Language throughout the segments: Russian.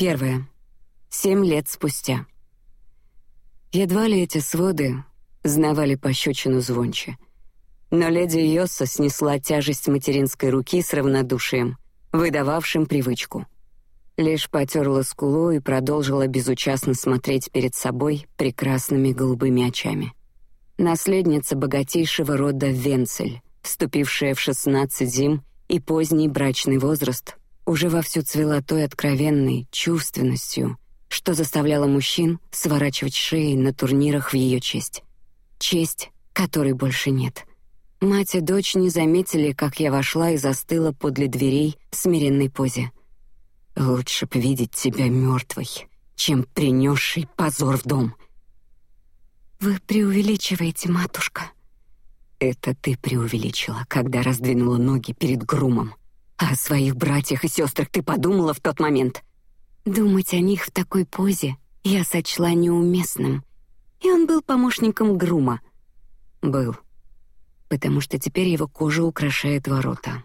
Первое. Семь лет спустя. Едва ли эти своды знавали пощечину звонче. Но леди Йосса снесла тяжесть материнской руки с равнодушием, выдававшим привычку. Лишь потерла скулу и продолжила безучастно смотреть перед собой прекрасными голубыми очами. Наследница богатейшего рода Венцель, вступившая в шестнадцать зим и поздний брачный возраст, уже вовсю цвела той откровенной чувственностью, что заставляло мужчин сворачивать шеи на турнирах в ее честь. Честь, которой больше нет. Мать и дочь не заметили, как я вошла и застыла подле дверей в смиренной позе. Лучше б видеть тебя мертвой, чем принесшей позор в дом. Вы преувеличиваете, матушка. Это ты преувеличила, когда раздвинула ноги перед грумом. А о своих братьях и сестрах ты подумала в тот момент. Думать о них в такой позе я сочла неуместным. И он был помощником грума. Был, потому что теперь его кожа украшает ворота.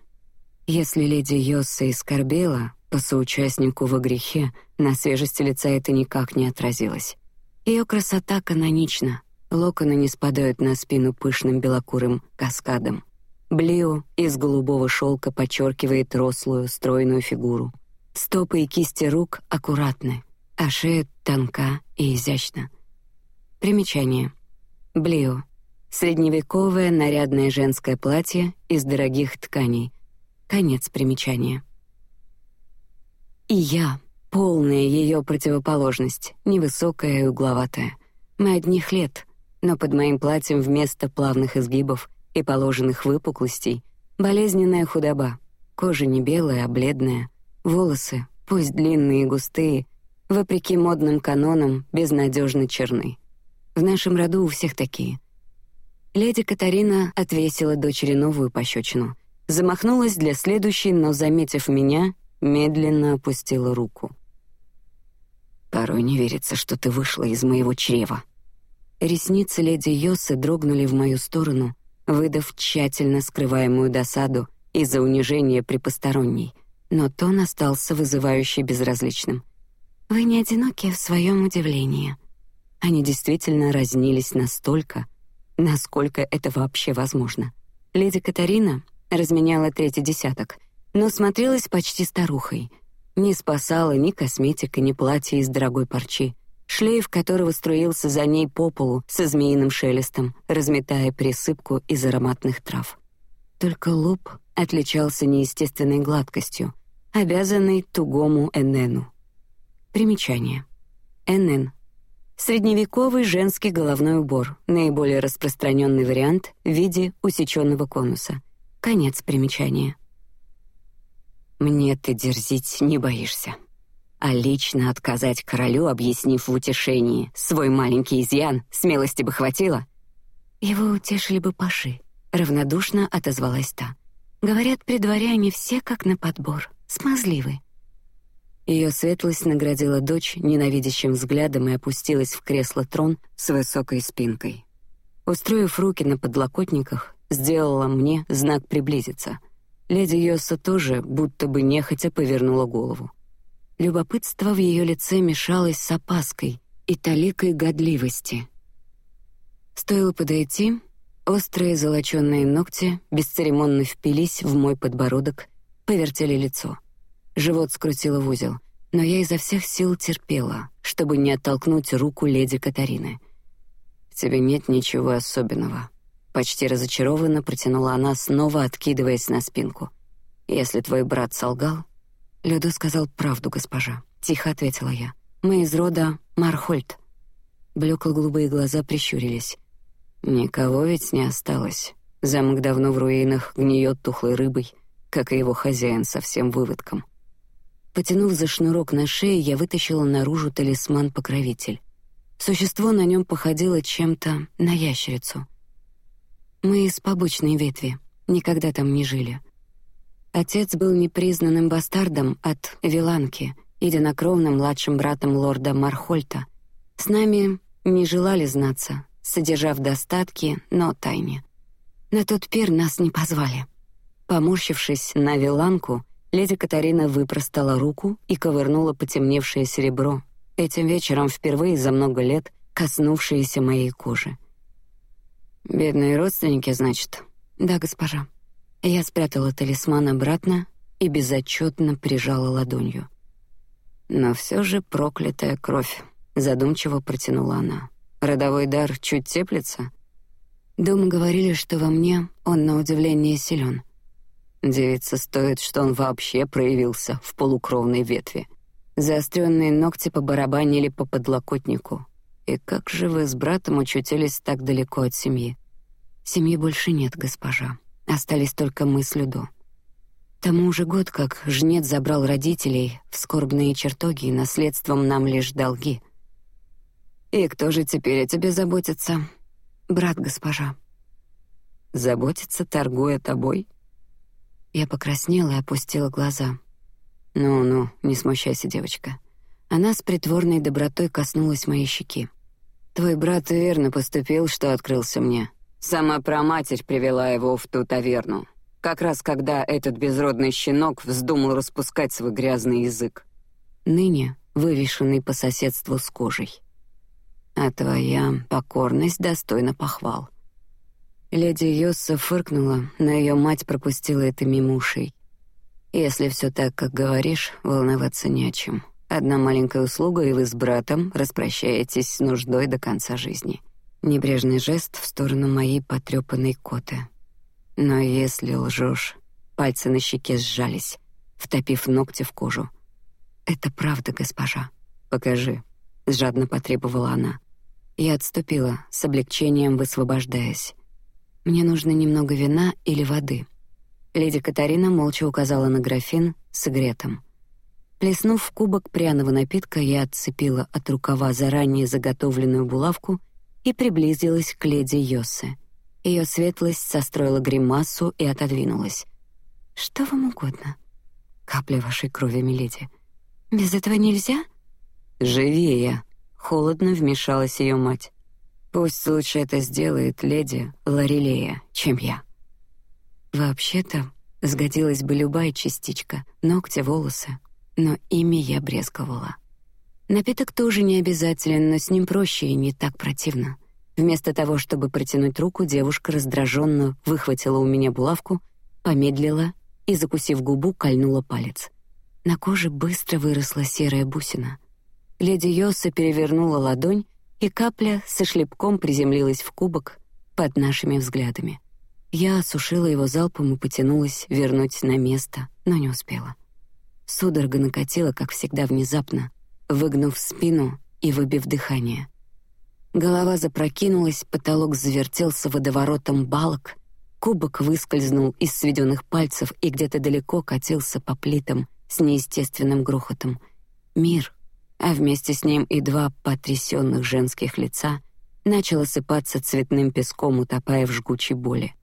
Если леди Йосса и скорбела, по соучастнику во грехе, на свежести лица это никак не отразилось. Ее красота канонична, локоны не спадают на спину пышным белокурым каскадом. Блио из голубого шелка подчеркивает рослую, стройную фигуру. Стопы и кисти рук аккуратны, а шея тонка и изящна. Примечание. Блио. Средневековое нарядное женское платье из дорогих тканей. Конец примечания. И я, полная ее противоположность, невысокая и угловатая. Мы одних лет, но под моим платьем вместо плавных изгибов и положенных выпуклостей болезненная худоба. Кожа не белая, а бледная, волосы, пусть длинные и густые, вопреки модным канонам, безнадежно черны. В нашем роду у всех такие. Леди Катарина отвесила дочери новую пощечину, замахнулась для следующей, но заметив меня, медленно опустила руку. Порой не верится, что ты вышла из моего чрева. Ресницы леди Йосы дрогнули в мою сторону, выдав тщательно скрываемую досаду из-за унижения при посторонней, но тон остался вызывающе безразличным. Вы не одиноки в своем удивлении. Они действительно разнились настолько, насколько это вообще возможно. Леди Катарина разменяла третий десяток, но смотрелась почти старухой. Не спасала ни косметика, ни платье из дорогой парчи, шлейф которого струился за ней по полу со змеиным шелестом, разметая присыпку из ароматных трав. Только лоб отличался неестественной гладкостью, обязанный тугому энену. Примечание. Энен Средневековый женский головной убор, наиболее распространенный вариант в виде усеченного конуса. Конец примечания. Мне ты дерзить не боишься. А лично отказать королю, объяснив в утешении свой маленький изъян, смелости бы хватило. Его утешили бы паши. Равнодушно отозвалась та. Говорят, при дворе они все как на подбор, смазливы. Ее светлость наградила дочь ненавидящим взглядом и опустилась в кресло трон с высокой спинкой. Устроив руки на подлокотниках, сделала мне знак приблизиться — Леди Йоса тоже, будто бы нехотя, повернула голову. Любопытство в ее лице мешалось с опаской и толикой годливости. Стоило подойти, острые золочёные ногти бесцеремонно впились в мой подбородок, повертели лицо. Живот скрутило в узел, но я изо всех сил терпела, чтобы не оттолкнуть руку леди Катарины. Тебе нет ничего особенного, Почти разочарованно протянула она, снова откидываясь на спинку. Если твой брат солгал, Людо сказал правду, госпожа. Тихо ответила я. Мы из рода Мархольд. Блекло-голубые глаза прищурились. Никого ведь не осталось. Замок давно в руинах, гниет тухлой рыбой, как и его хозяин со всем выводком. Потянув за шнурок на шее, я вытащила наружу талисман-покровитель. Существо на нем походило чем-то на ящерицу. Мы из побочной ветви, никогда там не жили. Отец был непризнанным бастардом от Виланки, единокровным младшим братом лорда Мархольта. С нами не желали знаться, содержав достатки, но тайне. На тот пир нас не позвали. Поморщившись на Виланку, Леди Катарина выпростала руку и ковырнула потемневшее серебро, этим вечером впервые за много лет коснувшееся моей кожи. Бедные родственники, значит. Да, госпожа. Я спрятала талисман обратно и безотчетно прижала ладонью. Но все же проклятая кровь. Задумчиво протянула она. Родовой дар чуть теплится. Дома говорили, что во мне он на удивление силен. Девица стоит, что он вообще проявился в полукровной ветви. Заостренные ногти побарабанили по подлокотнику. И как же вы с братом очутились так далеко от семьи? Семьи больше нет, госпожа. Остались только мы с Людо. Тому уже год, как жнец забрал родителей в скорбные чертоги, и наследством нам лишь долги. И кто же теперь о тебе заботится? Брат, госпожа. Заботится, торгуя тобой? Я покраснела и опустила глаза. Ну-ну, не смущайся, девочка. Она с притворной добротой коснулась моей щеки. Твой брат верно поступил, что открылся мне. Сама проматерь привела его в ту таверну, как раз когда этот безродный щенок вздумал распускать свой грязный язык. Ныне вывешенный по соседству с кожей. А твоя покорность достойна похвал. Леди Йосса фыркнула, но ее мать пропустила это мимо ушей. Если все так, как говоришь, волноваться не о чем. Одна маленькая услуга, и вы с братом распрощаетесь с нуждой до конца жизни. Небрежный жест в сторону моей потрепанной коты. Но если лжешь, пальцы на щеке сжались, втопив ногти в кожу. Это правда, госпожа. Покажи, жадно потребовала она. Я отступила, с облегчением высвобождаясь. Мне нужно немного вина или воды. Леди Катарина молча указала на графин с игретом. Плеснув в кубок пряного напитка, я отцепила от рукава заранее заготовленную булавку и приблизилась к леди Йоссе. Ее светлость состроила гримасу и отодвинулась. Что вам угодно? Капля вашей крови, миледи. Без этого нельзя? Живее! Холодно вмешалась ее мать. Пусть лучше это сделает леди Ларилея, чем я. Вообще-то сгодилась бы любая частичка, ногти, волосы, но ими я брезговала. Напиток тоже не обязателен, но с ним проще и не так противно. Вместо того, чтобы протянуть руку, девушка раздраженно выхватила у меня булавку, помедлила и, закусив губу, кольнула палец. На коже быстро выросла серая бусина. Леди Йоса перевернула ладонь, и капля со шлепком приземлилась в кубок под нашими взглядами. Я осушила его залпом и потянулась вернуть на место, но не успела. Судорога накатила, как всегда, внезапно, выгнув спину и выбив дыхание. Голова запрокинулась, потолок завертелся водоворотом балок, кубок выскользнул из сведенных пальцев и где-то далеко катился по плитам с неестественным грохотом. Мир, а вместе с ним и два потрясенных женских лица, начал осыпаться цветным песком, утопая в жгучей боли.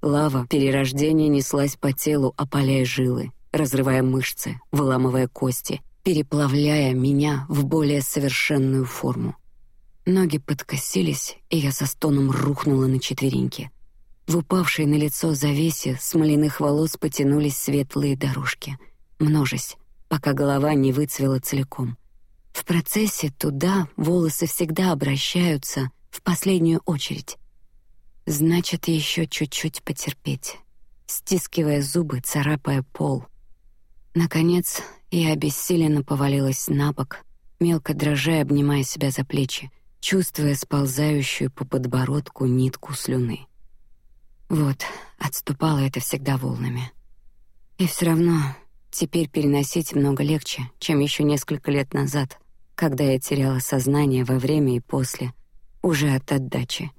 Лава перерождения неслась по телу, опаляя жилы, разрывая мышцы, выламывая кости, переплавляя меня в более совершенную форму. Ноги подкосились, и я со стоном рухнула на четвереньки. В упавшей на лицо завесе смоляных волос потянулись светлые дорожки, множась, пока голова не выцвела целиком. В процессе туда волосы всегда обращаются в последнюю очередь. Значит, еще чуть-чуть потерпеть, стискивая зубы, царапая пол. Наконец, я обессиленно повалилась на бок, мелко дрожа, обнимая себя за плечи, чувствуя сползающую по подбородку нитку слюны. Вот, отступало это всегда волнами. И все равно теперь переносить много легче, чем еще несколько лет назад, когда я теряла сознание во время и после, уже от отдачи.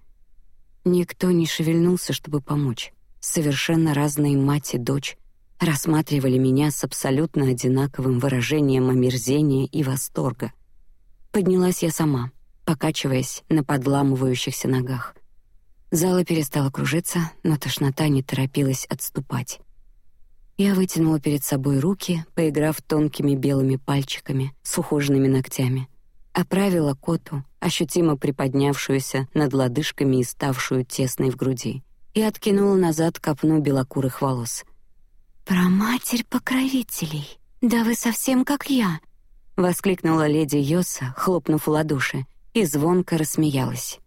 Никто не шевельнулся, чтобы помочь. Совершенно разные мать и дочь рассматривали меня с абсолютно одинаковым выражением омерзения и восторга. Поднялась я сама, покачиваясь на подламывающихся ногах. Зала перестала кружиться, но тошнота не торопилась отступать. Я вытянула перед собой руки, поиграв тонкими белыми пальчиками с ухоженными ногтями, оправила коту, ощутимо приподнявшуюся над лодыжками и ставшую тесной в груди, и откинула назад копну белокурых волос — Про матерь покровителей. Да вы совсем как я, воскликнула леди Йоса, хлопнув в ладоши, и звонко рассмеялась.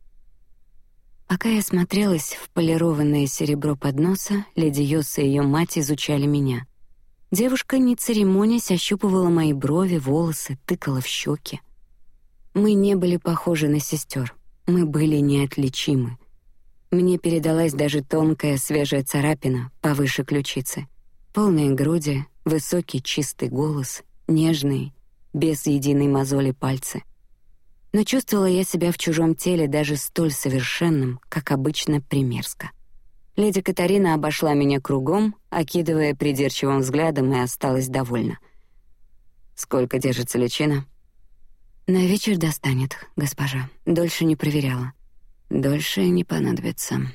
Пока я смотрелась в полированное серебро подноса, леди Йоса и ее мать изучали меня. Девушка, не церемонясь, ощупывала мои брови, волосы, тыкала в щеки. Мы не были похожи на сестер, мы были неотличимы. Мне передалась даже тонкая свежая царапина повыше ключицы, полные груди, высокий чистый голос, нежные, без единой мозоли пальцы. Но чувствовала я себя в чужом теле даже столь совершенным, как обычно примерзко. Леди Катарина обошла меня кругом, окидывая придирчивым взглядом, и осталась довольна. Сколько держится личина? На вечер достанет, госпожа. Дольше не проверяла. Дольше не понадобится.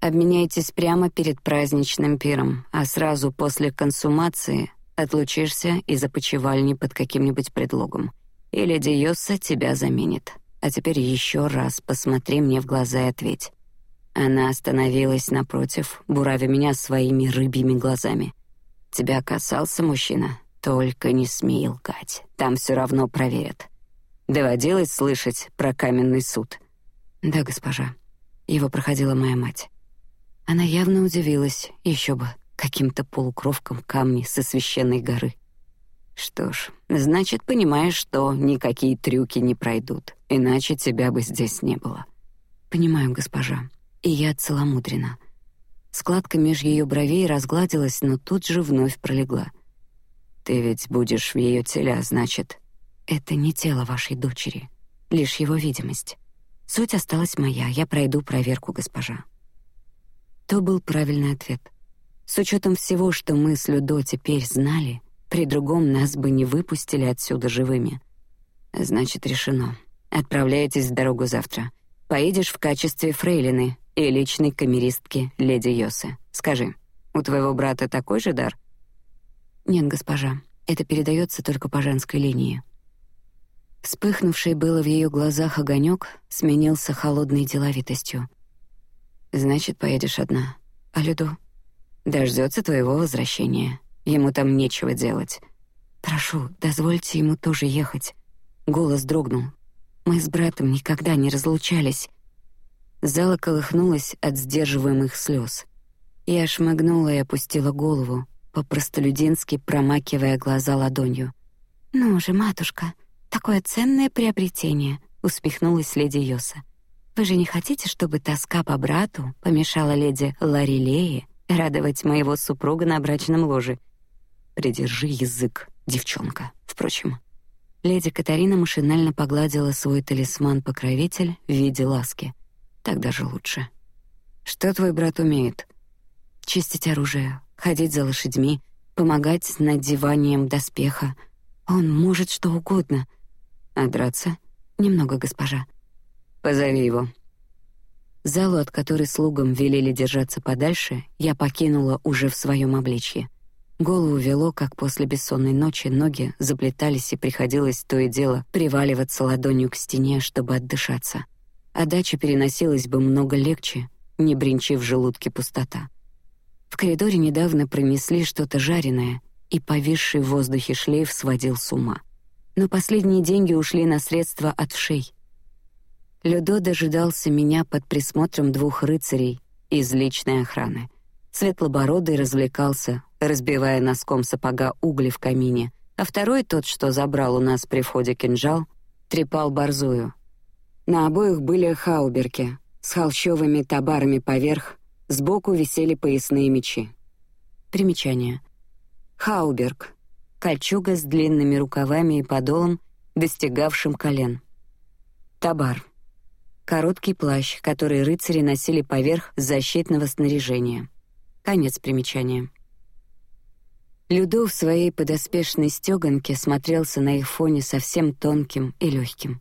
Обменяйтесь прямо перед праздничным пиром, а сразу после консумации отлучишься из опочивальни под каким-нибудь предлогом. И леди Йосса тебя заменит. А теперь еще раз посмотри мне в глаза и ответь. Она остановилась напротив, буравя меня своими рыбьими глазами. Тебя касался мужчина, только не смей лгать. Там все равно проверят. Доводилось слышать про каменный суд. Да, госпожа. Его проходила моя мать. Она явно удивилась, еще бы, каким-то полукровкам камни со священной горы. Что ж, значит, понимаешь, что никакие трюки не пройдут, иначе тебя бы здесь не было. Понимаю, госпожа и я целомудрена. Складка меж ее бровей разгладилась, но тут же вновь пролегла. Ты ведь будешь в ее теле, а значит, это не тело вашей дочери, лишь его видимость. Суть осталась моя, я пройду проверку, госпожа. То был правильный ответ. С учетом всего, что мы с Людо теперь знали, при другом нас бы не выпустили отсюда живыми. Значит, решено. Отправляйтесь в дорогу завтра. Поедешь в качестве фрейлины, и личной камеристки леди Йосы. Скажи, у твоего брата такой же дар? Нет, госпожа, это передается только по женской линии. Вспыхнувший было в ее глазах огонек сменился холодной деловитостью. Значит, поедешь одна. А Люду дождется твоего возвращения. Ему там нечего делать. Прошу, дозвольте ему тоже ехать. Голос дрогнул. Мы с братом никогда не разлучались. Зала колыхнулась от сдерживаемых слез. Я шмыгнула и опустила голову, по-простолюдински промакивая глаза ладонью. «Ну же, матушка, такое ценное приобретение», — успехнулась леди Йоса. «Вы же не хотите, чтобы тоска по брату помешала леди Ларилее радовать моего супруга на брачном ложе?» «Придержи язык, девчонка. Впрочем...» Леди Катарина машинально погладила свой талисман-покровитель в виде ласки — так даже лучше. Что твой брат умеет? Чистить оружие, ходить за лошадьми, помогать с надеванием доспеха. Он может что угодно. А драться? Немного, госпожа. Позови его. Залу, от которой слугам велели держаться подальше, я покинула уже в своем обличье. Голову вело, как после бессонной ночи ноги заплетались и приходилось то и дело приваливаться ладонью к стене, чтобы отдышаться а дача переносилась бы много легче, не бринчив в желудке пустота. В коридоре недавно пронесли что-то жареное, и повисший в воздухе шлейф сводил с ума. Но последние деньги ушли на средства от вшей. Людо дожидался меня под присмотром двух рыцарей из личной охраны. Светлобородый развлекался, разбивая носком сапога угли в камине, а второй, тот, что забрал у нас при входе кинжал, трепал борзую, на обоих были хауберки с холщовыми табарами поверх, сбоку висели поясные мечи. Примечание. Хауберг — кольчуга с длинными рукавами и подолом, достигавшим колен. Табар — короткий плащ, который рыцари носили поверх защитного снаряжения. Конец примечания. Людо в своей подоспешной стёганке смотрелся на их фоне совсем тонким и легким.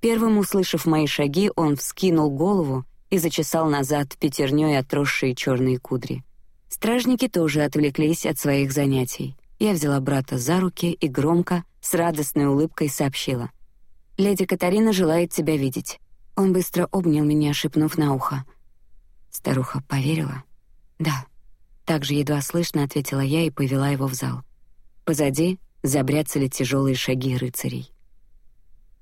Первым услышав мои шаги, он вскинул голову и зачесал назад пятерней отросшие черные кудри. Стражники тоже отвлеклись от своих занятий. Я взяла брата за руки и громко, с радостной улыбкой сообщила: "Леди Катарина желает тебя видеть". Он быстро обнял меня, шепнув на ухо. Старуха поверила. Да, также едва слышно ответила я и повела его в зал. Позади забряцали тяжелые шаги рыцарей.